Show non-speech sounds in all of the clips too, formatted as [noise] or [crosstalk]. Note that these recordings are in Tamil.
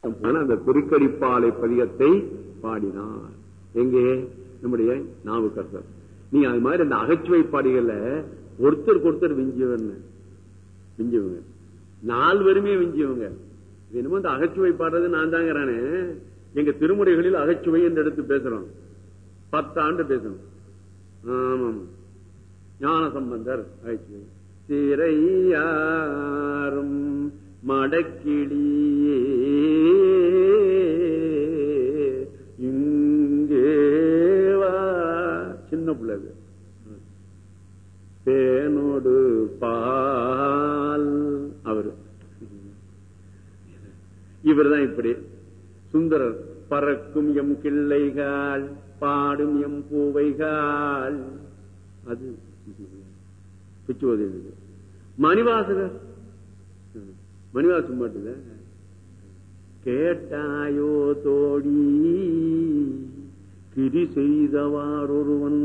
ஆனா அந்த திருக்கடிப்பாலை பதிகத்தை பாடினார். எங்கே? நம்முடைய நாவுக்கரசர். நீங்க அது மாதிரி அந்த அகச்சுவை பாடிகள்ல ஒருத்தருக்கு ஒருத்தர் விஞ்சியவர் விஞ்சியவங்க நாலு விஞ்சியவங்க என்னமோ இந்த அகச்சுவை பாடுறது நான் தாங்கிறானே. எங்க திருமுறைகளில் அகச்சுவை என்று எடுத்து பேசுறோம். பத்தாண்டு பேசணும். ஆமாம். ஞான சம்பந்தர் அகச்சுவை. சிறையாரும் மடக்கிடியே. இங்கே வா. சின்ன பிள்ளை இது. தேனோடு பால். அவரு. இவர்தான் இப்படி. சுந்தரர் பறக்கும் எம் கிள்ளைகள் பாடும் எம் பூவைகள். அது. பிச்சுவது மணிவாசகர் மணிவாசம் மட்டும் கேட்டாயோ தோடி கிரி செய்தவார் ஒருவன்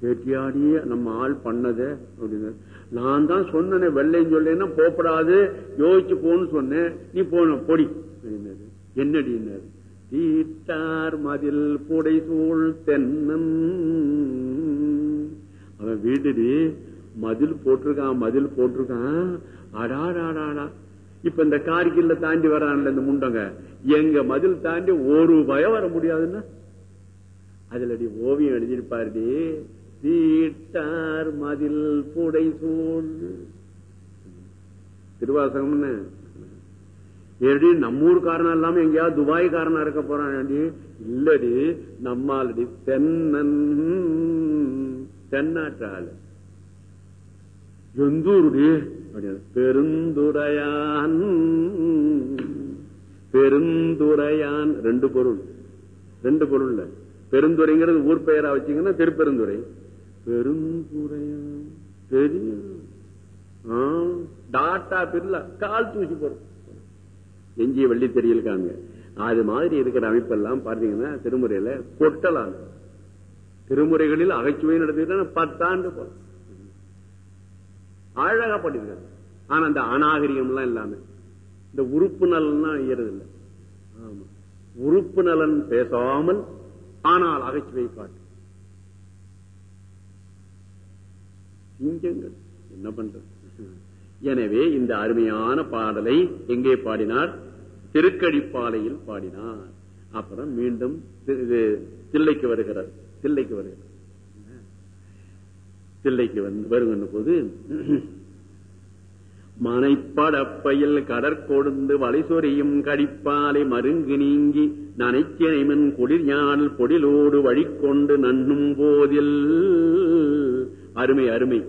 கேட்டியாடியே நம்ம ஆள் பண்ணத அப்படின்னு நான் தான் சொன்னேன் வெள்ளைன்னு சொல்லேன்னா போப்படாது யோசிச்சு போன்னு சொன்னேன் நீ போன பொடி அப்படின்னாரு. என்னடினாரு தீட்டார் மதில் புடை சூழ் தென்னன். அவன் வீட்டுடி மதில் போட்டிருக்கான் மதில் போட்டிருக்கான். அடாடாடாடா. இப்ப இந்த கார்கில்ல தாண்டி வர்றான்ல இந்த முண்டங்க. எங்க மதில் தாண்டி ஒரு பயம் வர முடியாதுன்னா? அதுல அடி ஓவியம் எழுதியிருப்பாரு தீட்டார் மதில் புடை சூழ். திருவாசகம்னு. ஏடி நம்ம காரணம் இல்லாம எங்கேயாவது காரணம் இருக்க போறான் இல்லடி நம்மாலடி தென்னன் தென்னாட்டு ஆளு எந்தூருடி பெருந்துறையான் பெருந்துரையான் பெருந்துரையான் ரெண்டு பொருள். ரெண்டு பொருள் பெருந்துரைங்கிறது ஊர் பெயரா வச்சீங்கன்னா திருப்பெருந்துறை பெருந்துரையான் பெரிய டாட்டா பிர்ல கால் தூசி போறோம் எஞ்சிய வெள்ளி தெரியலுக்காங்க. அது மாதிரி இருக்கிற அமைப்பெல்லாம் பாத்தீங்கன்னா திருமுறையில கொட்டலாம் திருமுறைகளில் அகைச்சுவை நடத்திட்டு பத்தாண்டு போறோம் அழகா பண்ணிருக்காங்க ஆனா அந்த அநாகரிகம் எல்லாம் இல்லாம இந்த உறுப்பு நலன் ஈறது இல்லை ஆமா. உறுப்பு நலன் பேசாமல் ஆனால் அகைச்சுவை பாட்டு சிங்கங்கள் என்ன பண்றது? எனவே இந்த அருமையான பாடலை எங்கே பாடினார்? திருக்கடிப்பாலையில் பாடினார். அப்புறம் மீண்டும் தில்லைக்கு வருகிறார். தில்லைக்கு வருகிறார். தில்லைக்கு வந்து வருகின்ற போது மனைப்படப்பையில் கடற்கொடுந்து வளைசொரியும் கடிப்பாலை மருங்கு நீங்கி நனைச்சினைமன் குளிர் ஞானல் பொடிலோடு வழிகொண்டு நன்னும் போதில் அருமை அருமை.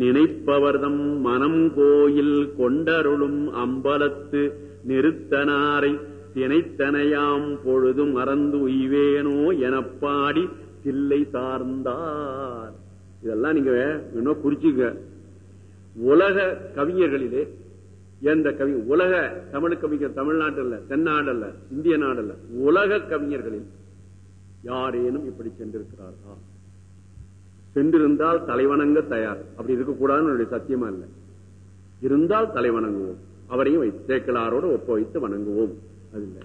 நினைப்பவர்தம் மனம் கோயில் கொண்டருளும் அம்பலத்து நிறுத்தனாரை தினைத்தனையாம் பொழுதும் மறந்து உய்வேனோ எனப்பாடி தில்லை சார்ந்தார். இதெல்லாம் நீங்க இன்னும் குறிச்சுங்க உலக கவிஞர்களிலே எந்த கவி உலக தமிழ் கவிஞர் தமிழ்நாட்டில் தென்னாடல்ல இந்திய நாடல்ல உலக கவிஞர்களில் யாரேனும் இப்படி சென்றிருக்கிறார்களா? சென்றிருந்தால் தலைவணங்க தயார். அப்படி இருக்கக்கூடாதுன்னு என்னுடைய சத்தியமா இல்லை. இருந்தால் தலைவணங்குவோம். அவரையும் வைத்து தேக்கலாரோடு ஒப்ப வைத்து வணங்குவோம். அது இல்லை.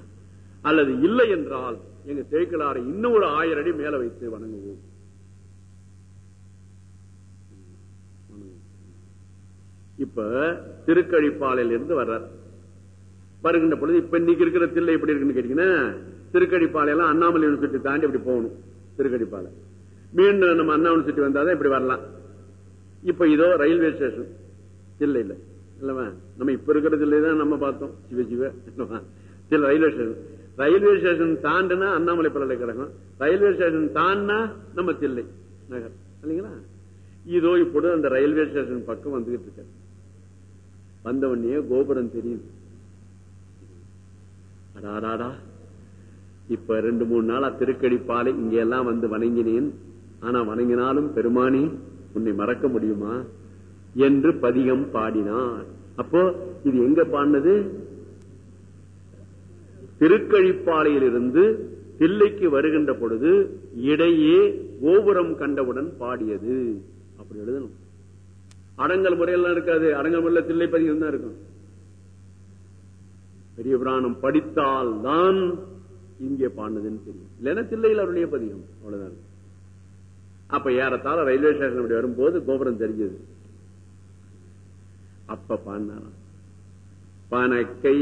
அல்லது இல்லை என்றால் எங்க தேக்கலாரை இன்னும் ஒரு ஆயிரம் அடி மேல வைத்து வணங்குவோம். இப்ப திருக்கழிப்பாளையில இருந்து வர்றார். வருகின்ற பொழுது இப்ப இன்னைக்கு இருக்கிற தில்லை எப்படி இருக்குன்னு கேட்டீங்கன்னா திருக்கடிப்பாளையெல்லாம் அண்ணாமலை யூனிவர்சிட்டி தாண்டி இப்படி போகணும் திருக்கடிப்பாளை மீண்டும் நம்ம அண்ணா யூனிவர்சிட்டி வந்தாதான் இப்படி வரலாம். இப்ப இதோ ரயில்வே ஸ்டேஷன் தில்லை இல்ல இல்லவா நம்ம இப்ப இருக்கிற தில்லை தான் நம்ம பார்த்தோம். Shiva Shiva railway station. Railway station தாண்டுனா Annamalai பல்கலைக்கழகம் ரயில்வே ஸ்டேஷன் தாண்டா நம்ம தில்லை நகர். இல்லைங்களா? இதோ இப்பொழுது அந்த ரயில்வே ஸ்டேஷன் பக்கம் வந்துகிட்டு இருக்க வந்தவனே கோபுரம் தெரியுது அடாடாடா. இப்ப ரெண்டு மூணு நாளா திருக்கடிப்பாலை இங்க எல்லாம் வந்து வணங்கினேன். ஆனா வணங்கினாலும் பெருமானி உன்னை மறக்க முடியுமா? என்று பதிகம் பாடினான் அப்போ இது எங்க பாடினது? திருக்கழிப்பாலையிலிருந்து தில்லைக்கு வருகின்ற பொழுது இடையே கோபுரம் கண்டவுடன் பாடியது. அப்படி எழுதணும். அடங்கல் முறையெல்லாம் இருக்காது. அடங்கல் முறையில் தில்லை பதிகம் தான் இருக்கும். பெரிய புராணம் படித்தால் தான் இங்கே பாண்டதுன்னு தெரியும். இல்லைன்னா தில்லையில் அவருடைய பதிகம். அவ்வளவுதான். அப்ப ஏறத்தால ரயில்வே ஸ்டேஷன் அப்படி வரும்போது கோபுரம் தெரிஞ்சது. அப்ப பாண்டான பனக்கை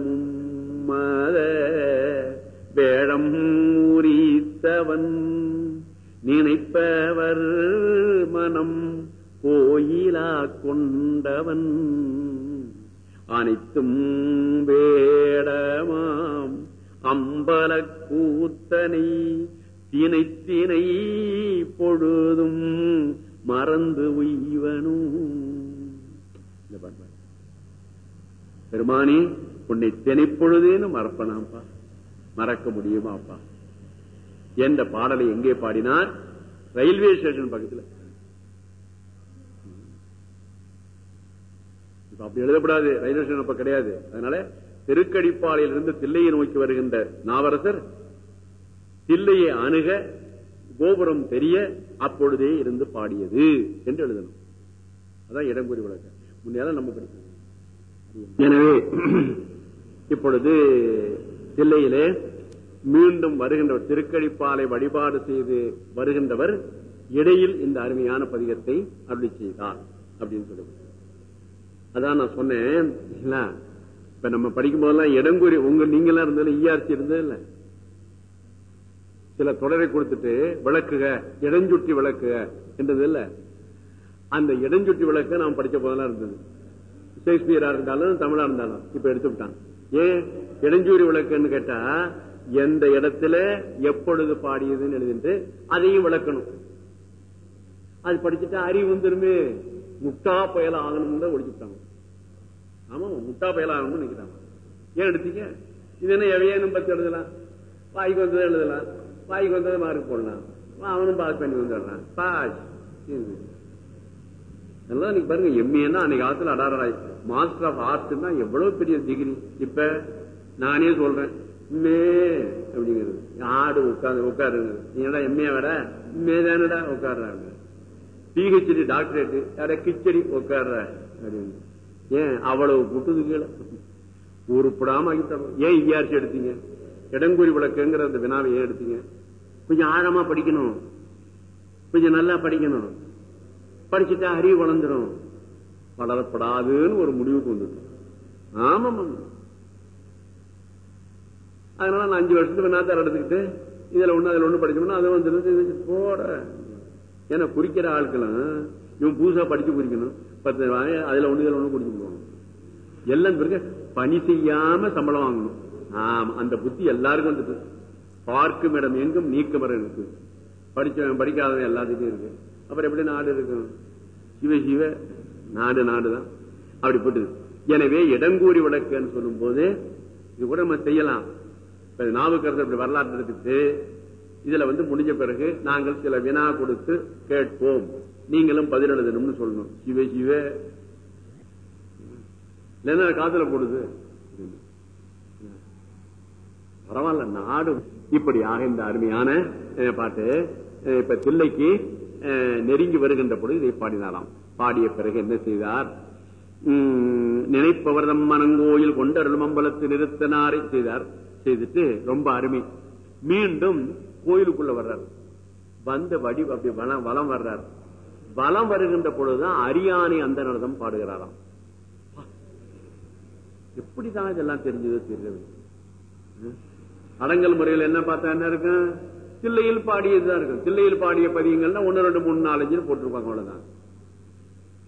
மும்மத வேடம் உரித்தவன் நினைப்பவர் மனம் கோயிலா கொண்டவன் அனைத்தும் வேடமாம். அம்பல கூத்தனை தினை தினை பொழுதும் மறந்து உய்வனும் பெருமானி உன்னை தினைப்பொழுதேன்னு மறப்பனாப்பா மறக்க முடியுமாப்பா? என்ற பாடலை எங்கே பாடினார்? ரயில்வே ஸ்டேஷன் பக்கத்தில். இப்ப அப்படி எழுதப்படாது ரயில்வே ஸ்டேஷன் அப்ப கிடையாது. அதனால திருக்கடிப்பாளையில் இருந்து தில்லையை நோக்கி வருகின்ற நாவரசர் தில்லையை அணுக கோபுரம் தெரிய அப்பொழுதே இருந்து பாடியது என்று எழுதணும். அதான் இடங்குறி விளக்கம். முன்னேதான் நம்ம படிக்கணும் எனவே இப்பொழுது தில்லையிலே மீண்டும் வருகின்றவர் திருக்கடிப்பாலை வழிபாடு செய்து வருகின்றவர் இடையில் இந்த அருமையான பதிகத்தை அருளி செய்தார் அப்படின்னு சொல்லி அதான் நான் சொன்னேன். இப்ப நம்ம படிக்கும் போதெல்லாம் இடங்குறி உங்க நீங்க எல்லாம் இருந்ததுல ஈஆர்சி இருந்தது இல்ல? சில தொடரை கொடுத்துட்டு விளக்குக இடஞ்சுட்டி விளக்குக என்றது இல்ல? அந்த இடஞ்சுட்டி விளக்க நாம் படிச்ச போதெல்லாம் இருந்தது. ஷேக்ஸ்பியரா இருந்தாலும் தமிழா இருந்தாலும் இப்ப எடுத்து விட்டான். ஏன்? இடஞ்சூரி விளக்குன்னு கேட்டா எந்த இடத்துல எப்பொழுது பாடியதுன்னு எழுதிட்டு அதையும் விளக்கணும். அது படிச்சுட்டா அறிவு வந்துருமே. முட்டா புயல் ஆகணும் தான் ஒழிச்சுட்டாங்க ஆமா முட்டா புயல் ஆகணும்னு நினைக்கிறாங்க ஏன் எடுத்தீங்க? இது என்ன எவையேனும் பத்தி எழுதலாம். வாய்க்கு வந்ததை எழுதலாம். வாய்க்கு வந்ததை மார்க் போடலாம். அவனும் பாஸ் பண்ணி வந்துடலாம். பாஸ். எல்லாம் நீங்க பாருங்க எம்ஏன்னா அன்னைக்கு காலத்துல அடாராய் மாஸ்டர் ஆஃப் ஆர்ட்னா எவ்வளவு பெரிய டிகிரி இப்ப நானே சொல்றேன் மே அப்படிங்கிறது. ஆடு உட்காந்து உட்காருங்க. நீடா எம்ஏ விட மே தானடா உட்காடுறாங்க பிஹெச்டி டாக்டரேட் யார கிச்சடி உட்கார்ற அப்படின்னு ஏன் அவ்வளவு புட்டுது கீழே? உருப்படாம ஆகிட்டாங்க ஏன் இஆர்சி எடுத்தீங்க? இடங்குறி விளக்குங்கிற அந்த வினாவை ஏன் எடுத்தீங்க? கொஞ்சம் ஆழமா படிக்கணும். கொஞ்சம் நல்லா படிக்கணும். படிச்சுட்டா அறிவு வளர்ந்துடும் வளரப்படாதுன்னு ஒரு முடிவுக்கு வந்துட்டு ஆமா அதனால நான் அஞ்சு வருஷத்துக்கு வினாத்தார் எடுத்துக்கிட்டு இதுல ஒண்ணு அதுல ஒண்ணு படிச்சோம்னா அது வந்து போட ஏன்னா குறிக்கிற ஆட்களும் இவன் புதுசா படிச்சு குறிக்கணும். பத்து அதுல ஒண்ணு ஒண்ணு குடிச்சு போகணும் எல்லாம் பிறகு பணி செய்யாம சம்பளம் வாங்கணும். ஆமா அந்த புத்தி எல்லாருக்கும் வந்துட்டு. பார்க்கும் இடம் எங்கும் நீக்கம் வர இருக்கு. படிச்சவன் படிக்காதவன் எல்லாத்துக்கும் இருக்கு. அப்புறம் எப்படி நாடு இருக்கும் சிவ சிவ நாடு நாடுதான். அப்படி போட்டு. எனவே இடங்கூறி விளக்குன்னு சொல்லும் போது இது கூட நம்ம செய்யலாம். நாவுக்கரசர் இப்படி வரலாற்று எடுத்துட்டு இதுல வந்து முடிஞ்ச பிறகு நாங்கள் சில வினா கொடுத்து கேட்போம். நீங்களும் பதில் எழுதணும்னு சொல்லணும். சிவ சிவே. இல்லைன்னா காதல போடுது. பரவாயில்ல நாடு. இப்படியாக இந்த அருமையான பாட்டு இப்ப தில்லைக்கு அஹ், நெருங்கி வருகின்ற பொழுது இதை பாடினாராம். பாடிய பிறகு என்ன செய்தார்? உம், நினைப்பவர் தம் மனங்கோயில் கொண்டருளும் அம்பலத்து நிறுத்தினாரை செய்தார். செய்துட்டு ரொம்ப அருமை. மீண்டும் கோயிலுக்குள்ள வர்றார். வந்த வடி அப்படி வளம் வலம் வர்றார். வலம் வருகின்ற பொழுதுதான் அரியானை அந்த நடனம் பாடுகிறாராம். எப்படிதான் இதெல்லாம் தெரிஞ்சது தெரியல அடங்கல் முறையில் என்ன பார்த்தா என்ன இருக்கும்? தில்லையில் பாடியதுதான் இருக்கும். தில்லையில் பாடிய பதியங்கள்னா ஒன்னு ரெண்டு மூணு நாலஞ்சு போட்டிருப்பாங்க அவ்வளவுதான்.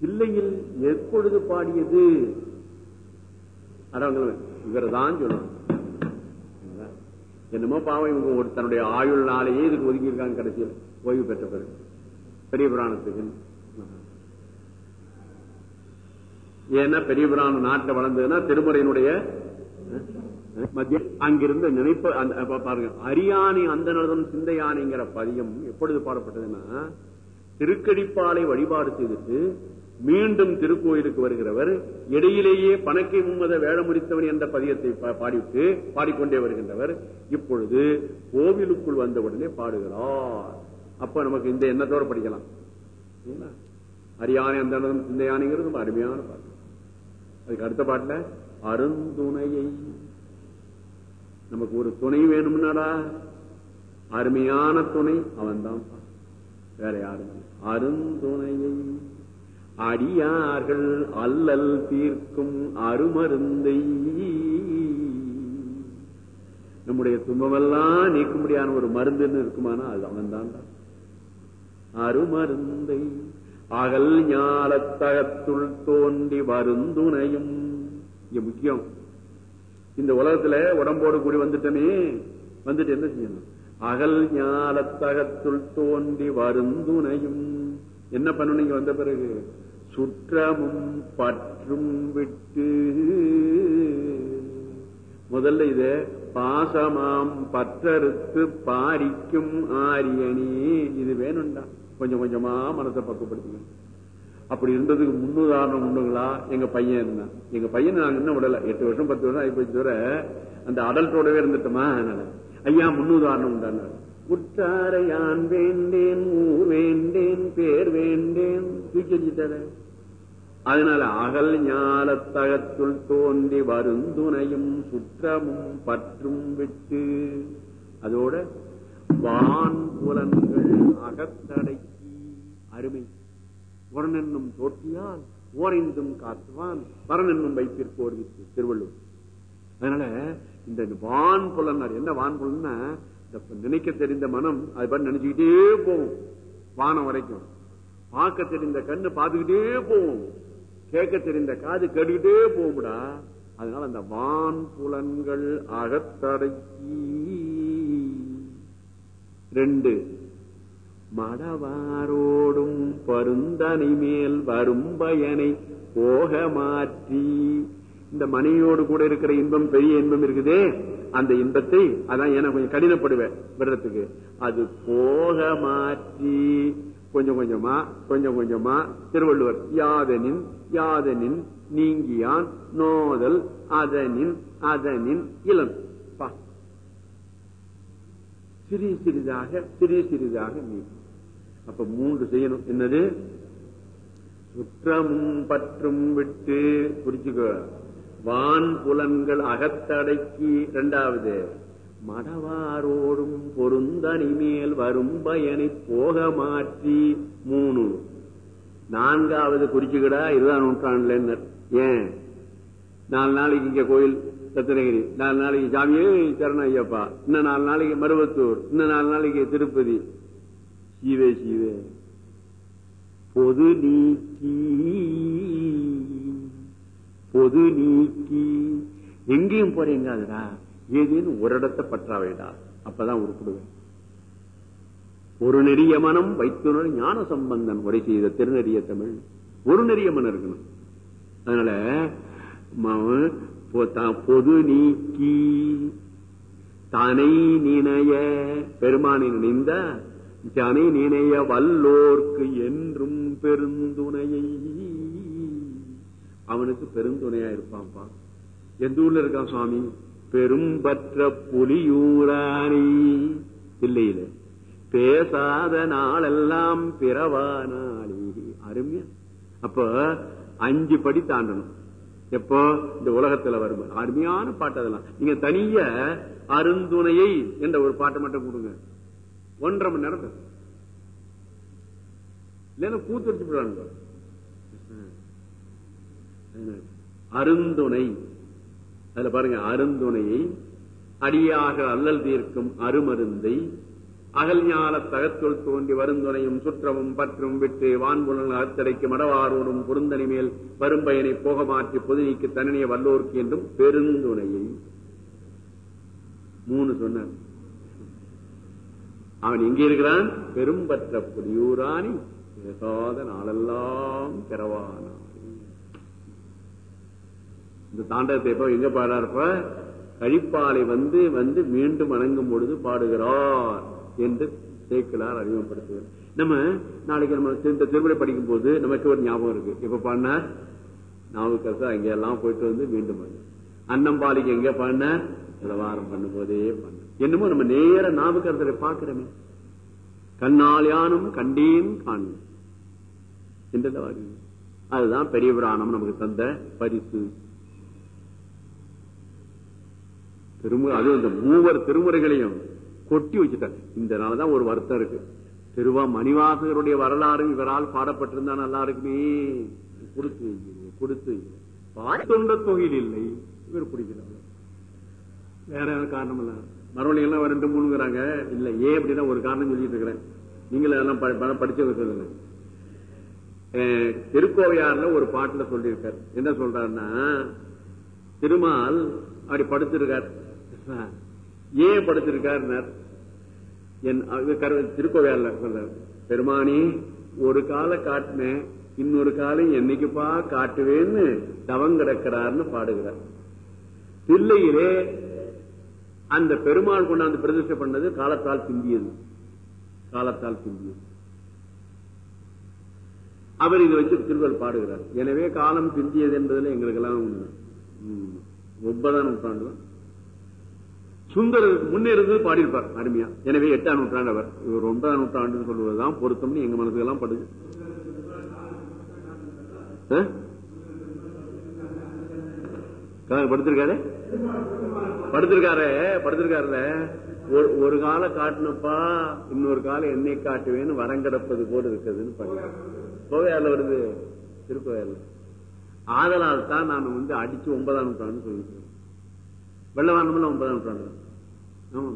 தில்லையில் எப்பொழுது பாடியது? அடங்கல் இவர் தான் சொல்லணும் என்னமோ பாவம் இவங்க ஒரு தன்னுடைய ஆயுள் நாளையே இதுக்கு ஒதுக்கி இருக்காங்க கடைசியில். ஓய்வு பெற்ற பிறகு. பெரிய புராணத்துக்கு. ஏன்னா பெரிய புராணம் நாட்டில் வளர்ந்ததுன்னா திருமுறையினுடைய மத்திய அங்கிருந்த நினைப்பு அந்த பாருங்க அரியானை அந்த நலதம் சிந்தையானைங்கிற பதியம் எப்பொழுது பாடப்பட்டதுன்னா திருக்கடிப்பாலை வழிபாடு செய்துட்டு மீண்டும் திருக்கோயிலுக்கு வருகிறவர் இடையிலேயே பணக்கை மும்மத வேடமுறித்தவன் என்ற பதியத்தை பா- பாடிவிட்டு பாடிக்கொண்டே வருகின்றவர். இப்பொழுது கோவிலுக்குள் வந்தவுடனே பாடுகிறார். அப்ப நமக்கு இந்த எண்ணத்தோட படிக்கலாம். அரியானை அந்த இந்த யானைங்கிறது ரொம்ப அருமையான பாட்டு. அதுக்கு அடுத்த பாட்டுல அருந்துணையை நமக்கு ஒரு துணை வேணும்னாடா? அருமையான துணை அவன்தான். வேற யாரும் அருந்துணையை அடியார்கள் அல்லல் தீர்க்கும் அருமருந்தை. நம்முடைய துன்பமெல்லாம் நீக்கும்படியான ஒரு மருந்துன்னு இருக்குமானா அது அவன் தான் அருமருந்தை. அகல் ஞாலத்தகத்துள் தோன்றி வருந்துணையும். இங்க முக்கியம். இந்த உலகத்துல உடம்போடு கூடி வந்துட்டமே வந்துட்டு என்ன செய்யணும்? அகல் ஞாலத்தகத்துள் தோன்றி வருந்துணையும். என்ன பண்ணணும் இங்க வந்த பிறகு? சுற்றமும் பற்றும் விட்டு. முதல்ல இத பாசமாம் பற்றறுத்து பாரிக்கும் ஆரியணி இது வேணும்டா. கொஞ்சம் கொஞ்சமா மனசை பக்குப்படுத்திக்கணும் அப்படி இருந்ததுக்கு முன்னுதாரணம் உண்டுங்களா? எங்க பையன் இருந்தான். எங்க பையன் நாங்க இன்னும் விடல. எட்டு வருஷம் பத்து வருஷம் ஆகி போய் தவிர அந்த அடல்ட்டோடவே இருந்துட்டோமா? அதனால. ஐயா முன்னுதாரணம் உண்டான உற்றாரையான் வேண்டேன் ஊர் வேண்டேன் பேர் வேண்டேன். தூக்கி அதனால அகல் ஞாலத்தகத்துள் தோன்றி வருந்துணையும் சுற்றமும் பற்றும் விட்டு அதோட வான் புலன்கள் அகத்தடைக்கி அருமை. புறனென்னும் தோற்றியால் ஓரைந்தும் காத்துவான் பரனென்னும் வைப்பிற்கு வித்து திருவள்ளுவர். அதனால இந்த வான் புலனார் என்ன வான் புலன்னா நினைக்க தெரிந்த மனம் அது பாட்டு நினைச்சுக்கிட்டே போகும். வானம் வரைக்கும். பார்க்க தெரிந்த கண்ணு பார்த்துக்கிட்டே போவோம் கேட்க தெரிந்த காது கேட்டுக்கிட்டே போகும்டா. அதனால அந்த வான் புலன்கள் அகத்தடக்கி. ரெண்டு மடவாரோடும் பருந்தனை மேல் வரும் பயனை போக மாற்றி. இந்த மனையோடு கூட இருக்கிற இன்பம் பெரிய இன்பம் இருக்குதே. அந்த இன்பத்தை அதான் எனக்கு கொஞ்சம் கடினப்படுவேன் விடுறதுக்கு அது போக மாற்றி. கொஞ்சம் கொஞ்சமா கொஞ்சம் கொஞ்சமா திருவள்ளுவர் யாதனின் யாதனின் நீங்கியான் நோதல் அதனின் அதனின் இளம். பா. சிறி சிறிதாக சிறி சிறிதாக நீக்கும் அப்ப மூன்று செய்யணும். என்னது? சுற்றமும் பற்றும் விட்டு புரிச்சுக்கோ வான் புலன்கள் அகத்தடக்கி இரண்டாவது மடவாரோடும் பொருந்தனி மேல் வரும் பயனை போக மாற்றி மூணு. நான்காவது குறிச்சுக்கடா இருபதாம் நூற்றாண்டுல ஏன்? நாலு நாளைக்கு இங்க கோயில் சத்திரகிரி நாலு நாளைக்கு சாமியே சரண ஐயப்பா. இன்னும் நாலு நாளைக்கு மருவத்தூர் இன்னும் நாலு நாளைக்கு திருப்பதி. சீவே சீவே. பொது நீக்கி பொது நீக்கி. எங்கேயும் போறீங்க அதுடா ஏதேனும் ஒரு இடத்தை பற்றாவைடா அப்பதான் உருப்பிடுவேன். ஒரு நெறிய மனம் வைத்துணர் ஞான சம்பந்தன் உரை செய்த திருநெறிய தமிழ். ஒரு நெறிய மனம் இருக்கணும். அதனால பொது நீக்கி. தனை நினைய பெருமானை நினைந்த தனை நினைய வல்லோர்க்கு என்றும் பெருந்துணையை. அவனுக்கு பெருந்துணையா இருப்பான்ப்பா. எந்த ஊர்ல இருக்கான் சுவாமி? பெரும்பற்ற புலியூராணி. இல்லையில பேசாத நாளெல்லாம் பிறவானாளி அருமையா. அப்ப அஞ்சு படி தாண்டணும். எப்போ? இந்த உலகத்துல வரும் அருமையான பாட்டு அதெல்லாம். நீங்க தனிய அருந்துணையை என்ற ஒரு பாட்டை மட்டும் கொடுங்க. ஒன்றரை மணி நேரம் பேசும். கூத்து கூத்துரிச்சு விடுறாங்க அருந்துணை. அதுல பாருங்க அருந்துணையை அடியாக அல்லல் தீர்க்கும் அருமருந்தை அகல் ஞான தகத்துள் தோன்றி வருந்துணையும் சுற்றமும் பற்றும் விட்டு வான்புலன் அத்தடைக்கு மடவாரோடும் பொருந்தனி மேல் வரும்பயனை போக மாற்றி பொதுநீக்கு தனிய வல்லோர்க்கு என்றும் பெருந்துணையை. மூணு சொன்னார். அவன் எங்கே இருக்கிறான்? பெரும்பற்ற புதியூராணி பேசாத நாளெல்லாம் பிறவானான். இந்த தாண்டவத்தை எப்ப எங்க பாடுறாருப்ப கழிப்பாலை வந்து வந்து மீண்டும் வணங்கும் பொழுது பாடுகிறார் என்று சேக்கலார் அறிமுகப்படுத்துகிறார். நம்ம நாளைக்கு நம்ம இந்த திருமுறை படிக்கும் போது நமக்கு ஒரு ஞாபகம் இருக்கு. எப்ப பாடினார்? நாவுக்கரசு அங்க எல்லாம் போயிட்டு வந்து மீண்டும் பாடினார். அன்னம்பாலிக்கு எங்க பாடினார்? விவகாரம் பண்ணும் போதே பண்ண என்னமோ நம்ம நேர நாவுக்கரசரை பார்க்கிறோமே. கண்ணால் யானும் கண்டேன் காணும் என்றதான் அதுதான் பெரிய புராணம் நமக்கு தந்த பரிசு. திருமுறை அதுவும் இந்த மூவர் திருமுறைகளையும் கொட்டி வச்சுட்டாங்க இந்த நாள்தான் ஒரு வருத்தம் இருக்கு. திருவா மணிவாசகருடைய வரலாறு இவரால் பாடப்பட்டிருந்தா நல்லா இருக்குமே கொடுத்து கொடுத்து பாட்டொண்ட தொகையில் இல்லை. இவர் பிடிக்கிறாங்க வேற யாரும் காரணம் இல்ல மறுபடியும் எல்லாம் ரெண்டு மூணுங்கிறாங்க? இல்ல ஏன் அப்படின்னா ஒரு காரணம் சொல்லிட்டு இருக்கிறேன். நீங்களும் எல்லாம் ப- படிச்சவங்க சொல்லுங்க. அஹ், திருக்கோவையார்ல ஒரு பாட்டுல சொல்லியிருக்காரு. என்ன சொல்றாருன்னா திருமால் அப்படி படுத்திருக்காரு. ஏன் படுத்திருக்காருன்னார் என் அது கரு- பெருமானி ஒரு காலை காட்டினேன் இன்னொரு காலம் என்னைக்குப்பா காட்டுவேன்னு தவம் கிடக்கிறார்னு பாடுகிறார். தில்லையிலே அந்த பெருமாள் கொண்டாந்து பிரதிஷ்டை பண்ணது காலத்தால் பிந்தியது. காலத்தால் பிந்தியது. அவர் இதை வச்சு திருவள் பாடுகிறார். எனவே காலம் பிந்தியது என்பதில் எங்களுக்கெல்லாம் ம், ஒன்பதாம் நூற்றாண்டு தான் முன்னே இருந்தது பாடியிருப்பார் அருமையா. எனவே எட்டாம் நூற்றாண்டு அவர் இவர் ஒன்பதாம் நூற்றாண்டு சொல்வதுதான் பொருத்தம்னு எங்க மனசுக்கெல்லாம் படுது. படுத்திருக்காரு? படுத்திருக்காரு படுத்திருக்காருல. ஒரு ஒரு கால காட்டினப்பா இன்னொரு காலம் என்னை காட்டுவேன்னு வரம் கிடப்பது போல இருக்குதுன்னு பாருங்க கோவையால வருது திருக்கோவையால ஆதலால் தான் நான் வந்து அடிச்சு ஒன்பதாம் நூற்றாண்டு சொல்லிருக்கேன் வெள்ளவாண்டம்ல ஒன்பதாம் நூற்றாண்டு. தான். ஆமா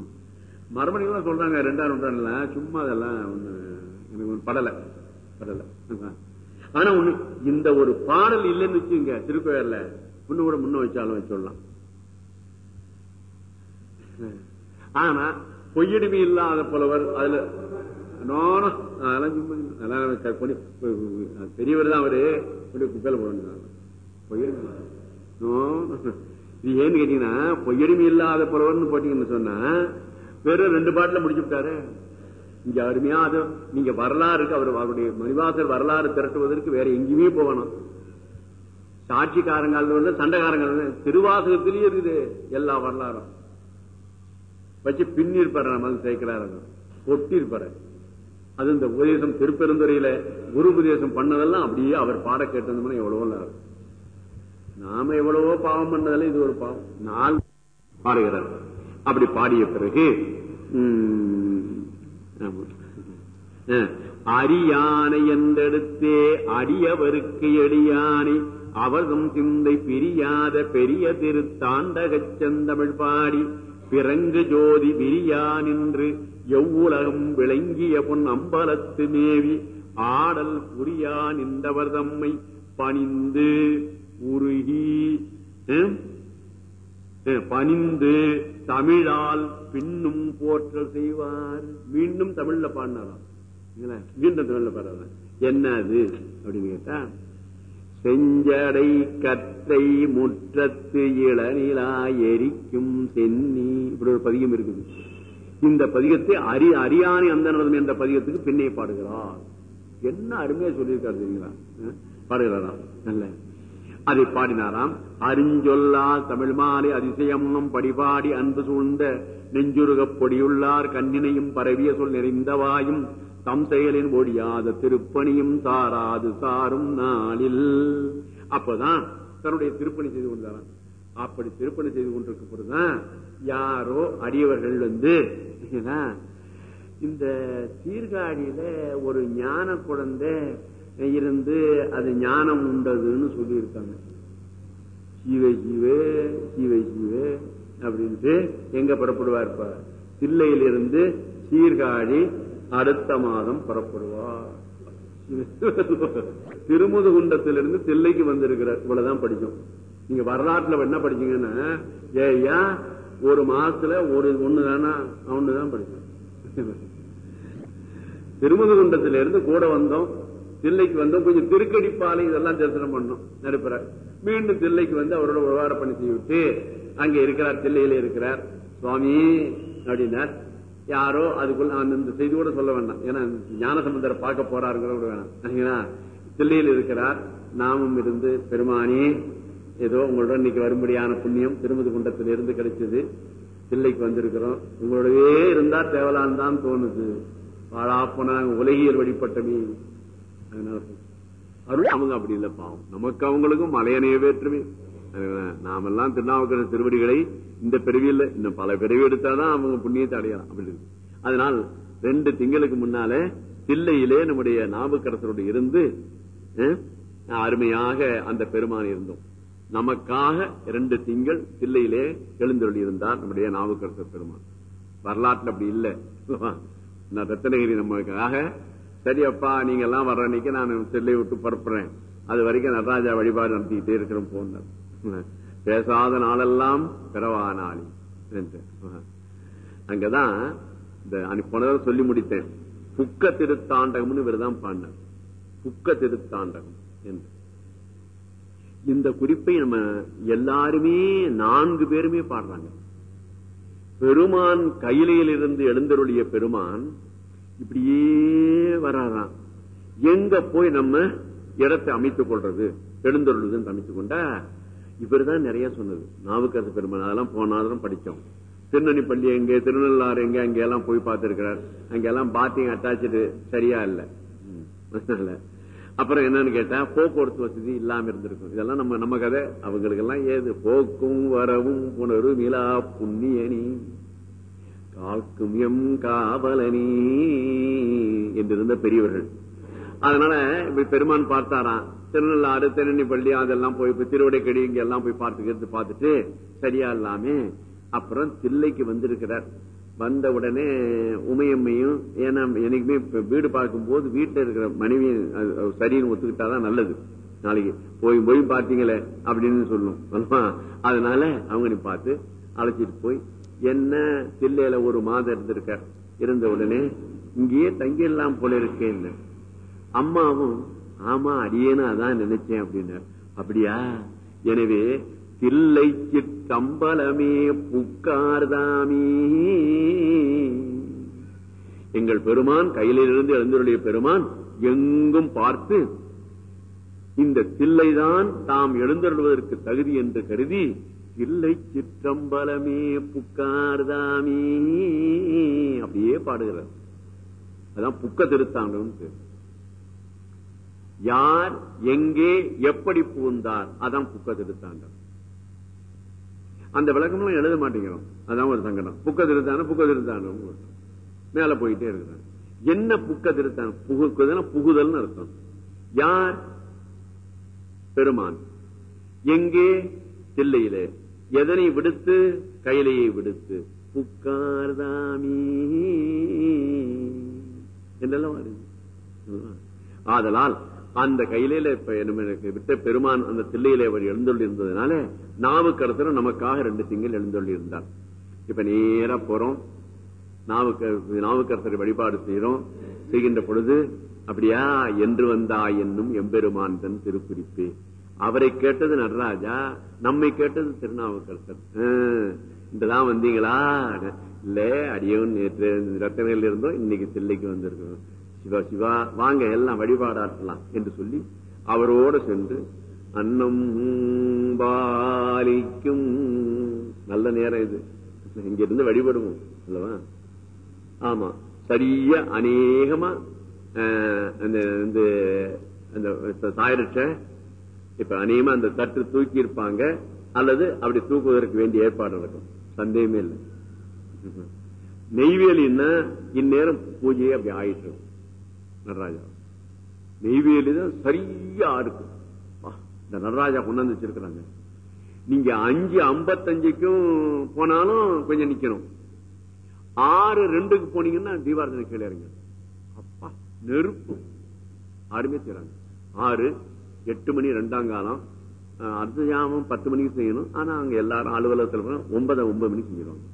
மறுபடியும் சொல்றாங்க ரெண்டாம் நூற்றாண்டுல சும்மா அதெல்லாம் ஒண்ணு எனக்கு படலை. ஆனா ஒண்ணு இந்த ஒரு பாடல் இல்லைன்னு வச்சுங்க திருக்கோயில ஒண்ணு கூட முன்ன வச்சாலும் வச்சுடலாம் ஆனா பொய்யடிமை இல்லாத புலவர் அதுல நானும் அதெல்லாம் சும்மா அதெல்லாம் பெரியவர் தான் அவரு குப்பையில போடணும். பொய்யடிமை நோ. இது ஏன்னு கேட்டீங்கன்னா பொய்யடிமை இல்லாத புலவர்னு போட்டீங்கன்னு சொன்னா வெறும் ரெண்டு பாட்டுல முடிச்சு விட்டாரு. இங்க அருமையா அது நீங்க வரலாறுக்கு அவர் அவருடைய மணிவாசர் வரலாறு திரட்டுவதற்கு வேற எங்கேயுமே போகணும். சாட்சிக்காரங்கள் சண்டைக்காரங்கள் திருவாசகத்திலேயே இருக்குது எல்லா வரலாறும். வச்சு பின்னிருப்பாரு நம்ம சேர்க்கிறாரு ஒட்டியிருப்பாரு அது இந்த உபதேசம் திருப்பெருந்துறையில குரு உபதேசம் பண்ணதெல்லாம் அப்படியே அவர் பாட கேட்டிருந்தோம்னா எவ்வளவு நல்லா இருக்கும். நாம எவ்வளவோ பாவம் பண்ணதெல்லாம் இது ஒரு பாவம். நாள் பாடுகிறார் அப்படி பாடிய பிறகு உம், அஹ், அரியானை என்றெடுத்தே அடியவருக்கு எடியானை அவர்தம் சிந்தை பிரியாத பெரிய திருத்தாண்டகச் செந்தமிழ் பாடி பிறங்கு ஜோதி விரியா நின்று எவ்வுலகம் விளங்கிய பொன் அம்பலத்து மேவி ஆடல் புரியா நின்றவர் தம்மை பணிந்து உருகி பணிந்து தமிழால் பின்னும் போற்றல் செய்வார். மீண்டும் தமிழ்ல பாடினாராம். மீண்டும் தமிழ்ல பாடுறாங்க என்ன அது அப்படின்னு கேட்டா செஞ்சடை கத்தை முற்றத்து இளநிலா எரிக்கும் சென்னி. இப்படி ஒரு பதிகம் இருக்குது. இந்த பதிகத்தை அரி அரியானை அந்தனதம் என்ற பதிகத்துக்கு பின்னே பாடுகிறார். என்ன அருமையா சொல்லியிருக்காரு தெரியுங்களா? பாடுகிறாராம் நல்ல அதை பாடினாராம் அறிஞ்சொல்லா தமிழ் மாலை அதிசயம் படிபாடி அன்பு சூழ்ந்த நெஞ்சுருகப் பொடியுள்ளார். கண்ணினையும் பரவிய சொல் நிறைந்தவாயும் தம் செயலின் ஒழியாத திருப்பணியும் சாராது சாரும் நாளில். அப்பதான் தன்னுடைய திருப்பணி செய்து கொண்டாராம். அப்படி திருப்பணி செய்து கொண்டிருக்க பொழுதுதான் யாரோ அடியவர்கள் வந்து இந்த சீர்காழியில ஒரு ஞான குழந்தை இருந்து அது ஞானம் உண்டதுன்னு சொல்லியிருக்காங்க. ஜீவை ஜீவ ஜீவ ஜீவ அப்படின்ட்டு எங்க புறப்படுவார் இப்ப தில்லையிலிருந்து சீர்காழி அடுத்த மாதம் புறப்படுவார். திருமுதுகுண்டத்திலிருந்து தில்லைக்கு வந்திருக்கிறார். இவ்வளவுதான் படிக்கும். நீங்க வரலாற்றுல என்ன படிச்சீங்கன்னா ஏய்யா ஒரு மாசத்துல ஒரு ஒண்ணுதானா? அவனுதான் படிச்சோம் திருமுதுகுண்டத்தில இருந்து கூட வந்தோம். தில்லைக்கு வந்தோம் கொஞ்சம் திருக்கடிப்பாலை இதெல்லாம் தரிசனம் பண்ணோம். நடுப்புறார் மீண்டும் தில்லைக்கு வந்து அவரோட விவகார பண்ணி செய்விட்டு அங்க இருக்கிறார் தில்லையில இருக்கிறார். சுவாமி அப்படின்னார். யாரோ அதுக்குள்ள அந்த இந்த செய்தி கூட சொல்ல வேண்டாம். ஏன்னா ஞானசம்பந்தரை பார்க்க போறாருங்கிற கூட வேணாம். சரிங்களா? தில்லையில் இருக்கிறார். நாமும் இருந்து பெருமானி ஏதோ உங்களோட இன்னைக்கு வரும்படியான புண்ணியம் திருமதி குண்டத்திலிருந்து கிடைச்சது. தில்லைக்கு வந்திருக்கிறோம். உங்களோடவே இருந்தா தேவலான்னு தான் தோணுது. பாழாப்போனா உலகியல் வழிபட்டமே. அருள் அவங்க அப்படி இல்லை பாவம். நமக்கு அவங்களுக்கும் மலையனைய வேற்றுமே. நாமெல்லாம் திருநாவுக்கரசு திருவடிகளை இந்த பிறவியில் இன்னும் பல பிறவி எடுத்தாதான் அவங்க புண்ணியத்தை அடையலாம். அப்படி இருக்கு. அதனால் ரெண்டு திங்களுக்கு முன்னாலே தில்லையிலே நம்முடைய நாவுக்கரசரோடு இருந்து அருமையாக அந்த பெருமான் இருந்தோம். நமக்காக இரண்டு திங்கள் தில்லையிலே எழுந்தொழி இருந்தார் நம்முடைய நாவுக்கரசர் பெருமான். வரலாற்று அப்படி இல்லை. [laughs] ரத்தனகிரி நமக்காக சரி அப்பா நீங்க எல்லாம் வர்ற அன்னைக்கு நான் செல்லை விட்டு பரப்புறேன் அது வரைக்கும் நடராஜா வழிபாடு நடத்திக்கிட்டே இருக்கிறோம் போன பேசாத நாளெல்லாம் பிறவா நாளி. அங்கதான் இந்த அன்னைக்கு சொல்லி முடித்தேன். புக்க திருத்தாண்டகம்னு இவர்தான் பாடினார். புக்க திருத்தாண்டகம். என்று இந்த குறிப்பை நம்ம எல்லாருமே நான்கு பேருமே பாடுறாங்க. பெருமான் கையிலிருந்து எழுந்தருளிய பெருமான் இப்படியே வராதான். எங்க போய் நம்ம இடத்தை அமைத்துக் கொள்றது? எழுந்தருளுதுன்னு அமைத்துக் கொண்டா இவர்தான் நிறைய சொன்னது. நாவுக்கரசு பெருமாள் அதெல்லாம் போனாலும் படிச்சோம் திருநெல்வேலி பள்ளி எங்க திருநள்ளாறு எங்க அங்க எல்லாம் போய் பார்த்திருக்கிறார். அங்க எல்லாம் பாத்திங் அட்டாச்சு சரியா இல்ல. அப்புறம் என்னன்னு கேட்டா போக்குவரத்து வசதி இல்லாம இருந்திருக்கும். இதெல்லாம் நம்ம நம்ம கதை. அவங்களுக்கு எல்லாம் ஏது? போக்கும் வரவும் புணரும் இலா புண்ணியனி காக்கும் எம் காவலனி என்றிருந்த பெரியவர்கள். அதனால இப்படி பெருமான் பார்த்தாராம். திருநள்ளாறு திருநெல்வேலி பள்ளி அதெல்லாம் போய் இப்ப திருவடைக்கடி இங்க எல்லாம் போய் பார்த்துக்கிறது பார்த்துட்டு சரியா இல்லாமே அப்புறம் தில்லைக்கு வந்திருக்கிறார். வந்த உடனே உமையம்மையும் ஏன்னா எனக்குமே வீடு வீடு பார்க்கும்போது வீட்டுல இருக்கிற மனைவி சரின்னு ஒத்துக்கிட்டாதான் நல்லது. நாளைக்கு போய் போய் பார்த்தீங்களே அப்படின்னு சொல்லும். அதனால அவங்க நீ பார்த்து அழைச்சிட்டு போய் என்ன தில்லையில ஒரு மாதம் இருந்திருக்கார். இருந்த உடனே இங்கேயே தங்கிடலாம் போல இருக்கேன் அம்மாவும் ஆமா அடியேன்னு அதான் நினைச்சேன் அப்படின்னார். அப்படியா? எனவே தில்லை சிற்றம்பலமே புக்கார்தாமே. எங்கள் பெருமான் கையிலிருந்து எழுந்தருடைய பெருமான் எங்கும் பார்த்து இந்த தில்லைதான் தாம் எழுந்தருள்வதற்கு தகுதி என்று கருதி தில்லை சிற்றம்பலமே புக்கார்தாமே. அப்படியே பாடுகிறார். அதான் புக்க திருத்தாண்டவன் பேர். யார் எங்கே எப்படி புகுந்தார் அதான் புக்க திருத்தாண்டம் அந்த விளக்கம்லாம் எழுத மாட்டேங்கிறோம். அதான் ஒரு சங்கடம். புக்க திருத்தாண்டம் புக்க திருத்தாண்டம் மேல போயிட்டே இருக்கிறாங்க என்ன புக்க திருத்தாண்டம் புகுக்குதுன்னா புகுதல்னு அர்த்தம். யார்? பெருமான். எங்கே? தில்லையிலே. எதனை விடுத்து? கையிலையை விடுத்து. புக்கார்தாமி என்றெல்லாம் வருது ஆதலால் அந்த கையில இப்ப எனக்கு விட்ட பெருமான் அந்த தில்லையிலே அவர் எழுந்தொள்ளி இருந்ததுனால நாவுக்கரசரும் நமக்காக ரெண்டு திங்கள் எழுந்தொள்ளி இருந்தார் இப்ப நேரா போறோம். நாவுக்க நாவுக்கரசரை வழிபாடு செய்யறோம் செய்கின்ற பொழுது அப்படியா? என்று வந்தா என்னும் எம்பெருமான் தன் திருக்குறிப்பு. அவரை கேட்டது நடராஜா நம்மை கேட்டது திருநாவுக்கரசர். ஆஹ், இந்ததான் வந்தீங்களா? இல்ல அடியவன் நேற்று ரத்தனையில் இருந்தோம் இன்னைக்கு தில்லைக்கு வந்திருக்கோம் சிவா சிவா வாங்க எல்லாம் வழிபாடாற்றலாம் என்று சொல்லி அவரோடு சென்று அன்னம் பாலிக்கும் நல்ல நேரம் இது. இங்க இருந்து வழிபடுவோம் அல்லவா? ஆமா சரியா அநேகமா அந்த இந்த அந்த சாயிரட்ச இப்ப அநேகமா அந்த தட்டு தூக்கி இருப்பாங்க அல்லது அப்படி தூக்குவதற்கு வேண்டிய ஏற்பாடு நடக்கும். சந்தேகமே இல்லை. நெய்வேலின்னா இந்நேரம் பூஜையே அப்படி ஆயிட்டு இருக்கும் நடராஜா. நெய்வேலி தான் சரியா இருக்கும் இந்த நடராஜா கொண்டாந்து வச்சிருக்கிறாங்க. நீங்க அஞ்சு ஐம்பத்தஞ்சுக்கும் போனாலும் கொஞ்சம் நிக்கணும். ஆறு ரெண்டுக்கு போனீங்கன்னா தீபாரதனை கீழே இறங்க அப்பா நெருப்பு. ஆறுமே செய்யறாங்க ஆறு எட்டு மணி ரெண்டாம் காலம். அர்த்த ஜாமம் பத்து மணிக்கு செய்யணும். ஆனா அங்க எல்லாரும் அலுவலகத்தில் போனா ஒன்பது ஒன்பது மணிக்கு செஞ்சிருவாங்க.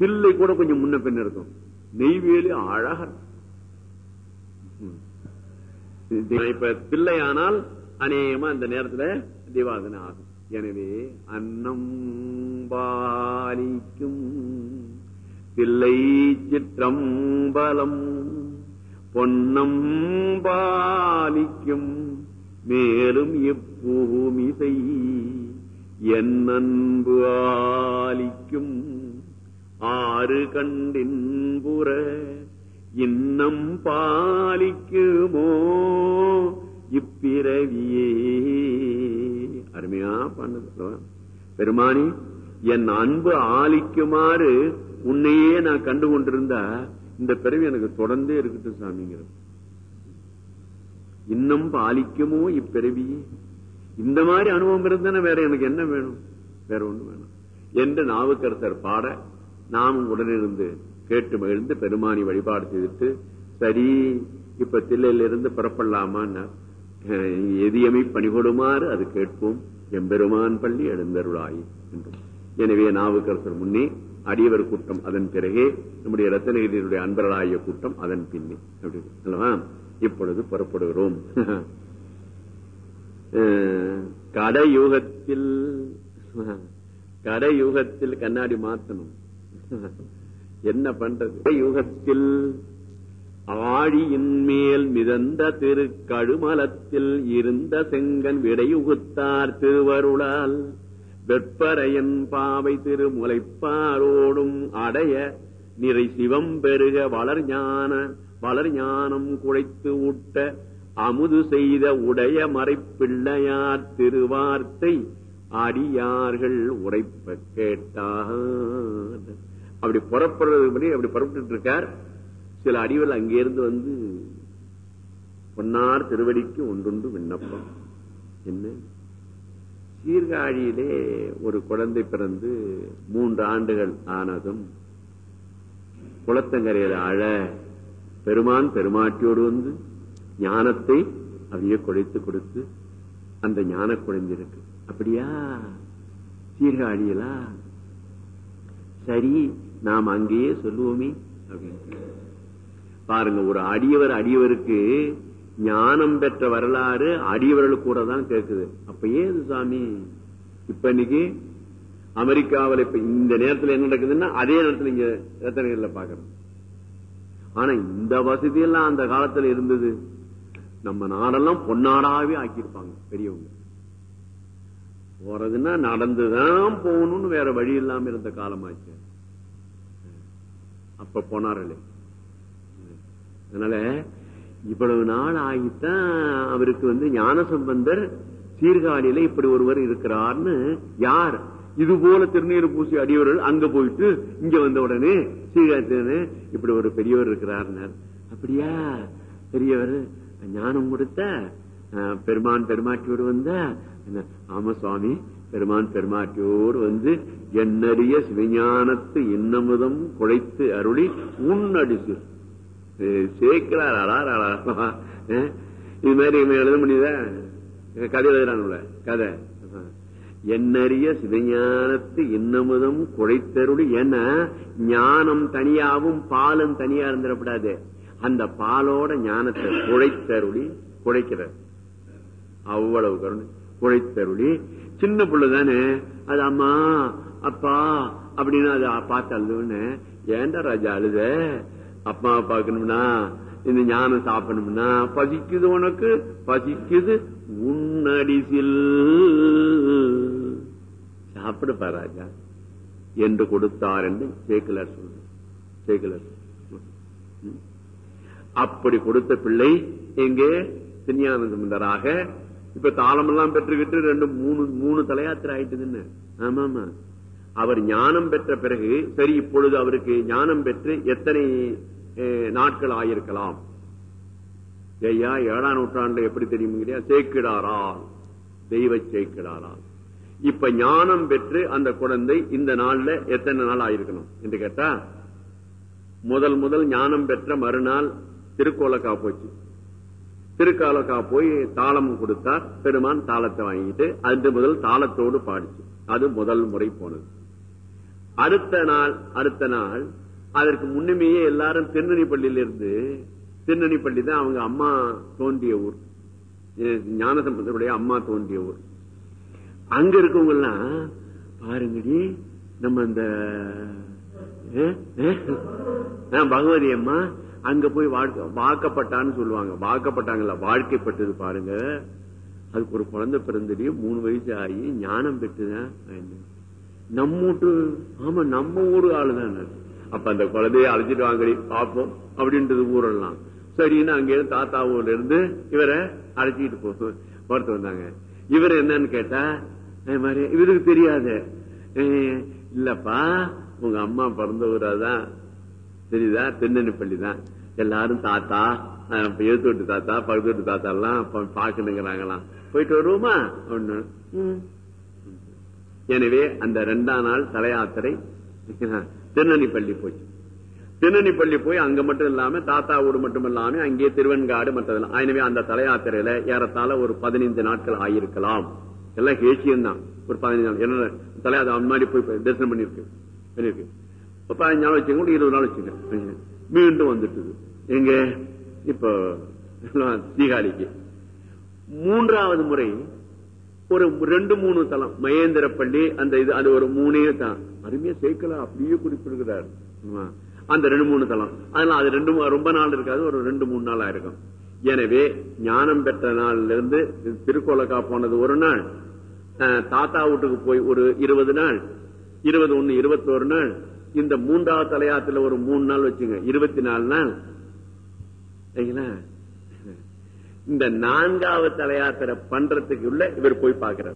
சில்லை கூட கொஞ்சம் முன்ன பின்ன இருக்கும். நெய்வேலி அழகா இப்ப பிள்ளையானால் அநேகமா அந்த நேரத்துல தீபாவதனை ஆகும். எனவே அன்னம் பாலிக்கும் பிள்ளை சிற்றம்பலம் பொன்னம் பாலிக்கும் மேலும் எப்பூமிசை என் அன்பு ஆலிக்கும். ஆறு கண்டின்புற இன்னம் பாலிக்குமோ? இப்பிறவியே. அருமையா பண்ணுது பெருமானி என் அன்பு ஆலிக்குமாறு உன்னையே நான் கண்டு கொண்டிருந்தா இந்த பிறவி எனக்கு தொடர்ந்தே இருக்கட்டும் சாமிங்கிறது. இன்னும் பாலிக்குமோ இப்பிறவி? இந்த மாதிரி அனுபவம் இருந்தா வேற எனக்கு என்ன வேணும்? வேற ஒண்ணு வேணும். என்று நாவுக்கரசர் பாட நாமும் உடனிருந்து கேட்டு மகிழ்ந்து பெருமானி வழிபாடு செய்துட்டு சரி இப்ப தில்லையிலிருந்து புறப்படலாமான் எதியமை பணிகொடுமாறு அது கேட்போம். எம்பெருமான் பள்ளி எழுந்தருளாய் என்றும். எனவே நாவுக்கரசர் முன்னே அடியவர் கூட்டம் அதன் பிறகே நம்முடைய ரத்தனகிரியினுடைய அன்பர்களாகிய கூட்டம் அதன் பின்னே. அல்லவா? இப்பொழுது புறப்படுகிறோம். [laughs] கடையுகத்தில் [laughs] கடையூகத்தில் கண்ணாடி மாத்தணும். [laughs] என்ன பண்றது? யுகத்தில் ஆழியின் மேல் மிதந்த திரு கழுமலத்தில் இருந்த செங்கன் விடையுகுத்தார் திருவருளால். வெப்பரையன் பாவை திருமுலைப்பாரோடும் அடைய நிறை சிவம் பெருக வளர் ஞான வளர் ஞானம் குழைத்து ஊட்ட அமுது செய்த உடைய மறைப்பிள்ளையார் திருவார்த்தை அடியார்கள் உரைப்ப கேட்டார். அப்படி புறப்படுறது படி அப்படி புறப்பட்டு இருக்கார் சில அடிகள் அங்கிருந்து வந்து பொன்னார் திருவடிக்கு ஒன்றொன்று விண்ணப்பம். என்ன? சீர்காழியிலே ஒரு குழந்தை பிறந்து மூன்று ஆண்டுகள் ஆனதும் குளத்தங்கரையில அழ பெருமான் பெருமாட்டியோடு வந்து ஞானத்தை அப்படியே குழைத்து கொடுத்து அந்த ஞான குழந்தைருக்கு அப்படியா? சீர்காழியலா? சரி நாம் அங்கேயே சொல்லுவோமே. அப்படின்னு. பாருங்க ஒரு அடியவர் அடியவருக்கு ஞானம் பெற்ற வரலாறு அடியவர்கள் கூட தான் கேட்குது. அப்ப ஏது சாமி? இப்ப இன்னைக்கு அமெரிக்காவில் இப்ப இந்த நேரத்தில் என்ன நடக்குதுன்னா அதே நேரத்தில் இங்க ரத்தனகிரில பாக்குறோம் ஆனா இந்த வசதி எல்லாம் அந்த காலத்துல இருந்தது. நம்ம நாடெல்லாம் பொன்னாடாவே ஆக்கியிருப்பாங்க பெரியவங்க. போறதுன்னா நடந்துதான் போகணும்னு வேற வழி இல்லாம இருந்த காலமாச்சு. அப்ப போனார்களே அதனால இவ்வளவு நாள் ஆகித்தான் அவருக்கு வந்து ஞான சம்பந்தர் சீர்காழியில இப்படி ஒருவர் இருக்கிறார்னு யார்? இது போல திருநீர் பூசி அடியவர்கள் அங்க போயிட்டு இங்க வந்த உடனே சீர்காழி இப்படி ஒரு பெரியவர் இருக்கிறார் அப்படியா? பெரியவர் ஞானம் கொடுத்த பெருமான் பெருமாட்டியோடு வந்த ஆமா சுவாமி பெருமான் பெருமாட்டியோடு வந்து என்னறிய சிவஞானத்து இன்னமுதம் குழைத்து அருளி உன்னடிசு சேர்க்கிறார் அடாரா இது மாதிரி எழுத முடியுதா? கதை எழுதுறானுல கதை. என்னறிய சிவஞானத்து இன்னமுதம் குழைத்தருடு ஏன்னா ஞானம் தனியாவும் பாலும் தனியா இருந்துடப்படாது. அந்த பாலோட ஞானத்தை குழைத்தருளி குழைக்கிறார். அவ்வளவு கருணை. குழைத்தருளி சின்ன பிள்ளை தானே? அது அம்மா அப்பா அப்படின்னு அதை பார்த்து அழுதுன்னு ஏண்டா ராஜா அழுத? அப்பாவை பார்க்கணும்னா இந்த ஞானம் சாப்பிடணும்னா பசிக்குது உனக்கு? பசிக்குது. உன்னடிசில் சாப்பிட பாராஜா என்று கொடுத்தார் என்று சேக்கலர் சொல்ற சேக்கலர் அப்படி கொடுத்த பிள்ளை எங்கே? திருஞான இப்ப தாளமெல்லாம் பெற்றுக்கிட்டு ரெண்டு மூணு மூணு தலையாத்திரை ஆயிட்டுதுன்னு ஆமா அவர் ஞானம் பெற்ற பிறகு சரி இப்பொழுது அவருக்கு ஞானம் பெற்று எத்தனை நாட்கள் ஆயிருக்கலாம். ஐயா ஏழாம் நூற்றாண்டுல எப்படி தெரியுமா சேக்கிடாரால் தெய்வ சேக்கிடாரால் இப்ப ஞானம் பெற்று அந்த குழந்தை இந்த நாள்ல எத்தனை நாள் ஆயிருக்கணும் என்று கேட்டா முதல் முதல் ஞானம் பெற்ற மறுநாள் திருக்கோலக்கா போச்சு. திருக்காலக்கா போய் தாளம் கொடுத்தார் பெருமான் தாளத்தை வாங்கிட்டு அது முதல் தாளத்தோடு பாடிச்சு. அது முதல் முறை போனது. அடுத்த நாள் அடுத்த நாள் அதற்கு முன்னுமேயே எல்லாரும் திருநெல்லிப்பள்ளியில இருந்து பள்ளி தான் அவங்க அம்மா தோன்றிய ஊர். ஞானசம்பந்தருடைய அம்மா தோன்றிய ஊர். அங்க இருக்கவங்க எல்லாம் பாருங்கடி நம்ம அந்த பகவதி அம்மா அங்க போய் வாக்கப்பட்டான்னு சொல்லுவாங்க. வாக்கப்பட்டாங்கல்ல வாழ்க்கைப்பட்டது பாருங்க. அதுக்கு ஒரு குழந்தை பிறந்தடி மூணு வயசு ஆகி ஞானம் பெற்றுதான் நம்ம ஆமா நம்ம ஊரு ஆளுதான் அப்ப அந்த குழந்தைய அழைச்சிட்டு வாங்கடி பார்ப்போம் அப்படின்றது ஊரெல்லாம். சரின்னு அங்கே தாத்தா ஊர்ல இருந்து இவரை அழைச்சிட்டு போ ஒருத்தர் வந்தாங்க. இவர் என்னன்னு கேட்டா மாதிரி இவருக்கு தெரியாது. அஹ், இல்லப்பா உங்க அம்மா பிறந்த ஊராதான் தெரியுதா? திருநெல்வேலி தான். எல்லாரும் தாத்தா எழுத்து விட்டு தாத்தா பழுத்து விட்டு தாத்தா எல்லாம் பாக்கணுங்கிறாங்களாம் போயிட்டு வருவோமா? ஒண்ணு. எனவே அந்த ரெண்டாம் நாள் தலையாத்திரை. [laughs] திருநனி பள்ளி போச்சு. பள்ளி போய் அங்க மட்டும் இல்லாம தாத்தா வீடு மட்டும் இல்லாம அங்கே திருவெண்காடு மற்றதெல்லாம் எனவே அந்த தலையாத்திரையில ஏறத்தால ஏறத்தாழ ஒரு பதினைந்து நாட்கள் ஆயிருக்கலாம். எல்லாம் ஹேசியம் தான். ஒரு பதினைஞ்சு நாள். என்ன தலையாத முன்னாடி போய் தரிசனம் பண்ணிருக்கு பண்ணிருக்கு பதினஞ்சு நாள் வச்சுங்க கூட இருபது நாள் வச்சுங்க மீண்டும் வந்துட்டு எங்க? இப்போ தீகாலிக்கு மூன்றாவது முறை ஒரு ரெண்டு மூணு தலம் மகேந்திரப்பள்ளி அந்த இது அது ஒரு மூணே தான் அருமையா சேர்க்கலாம் அப்படியே குறிப்பிடுகிறார். அந்த ரெண்டு மூணு தலம் அதனால அது ரெண்டு ரொம்ப நாள் இருக்காது ஒரு ரெண்டு மூணு நாள் ஆயிருக்கும். எனவே ஞானம் பெற்ற நாள்ல இருந்து திருக்கோலக்கா போனது ஒரு நாள். தாத்தா வீட்டுக்கு போய் ஒரு இருபது நாள். இருபது ஒண்ணு இருபத்தோரு நாள். இந்த மூன்றாவது தலையாத்துல ஒரு மூணு நாள் வச்சுங்க. இருபத்தி நாலு நாள். சரிங்களா? இந்த நான்காவது தலையாத்திர பண்றதுக்கு உள்ள இவர் போய் பார்க்கிறார்.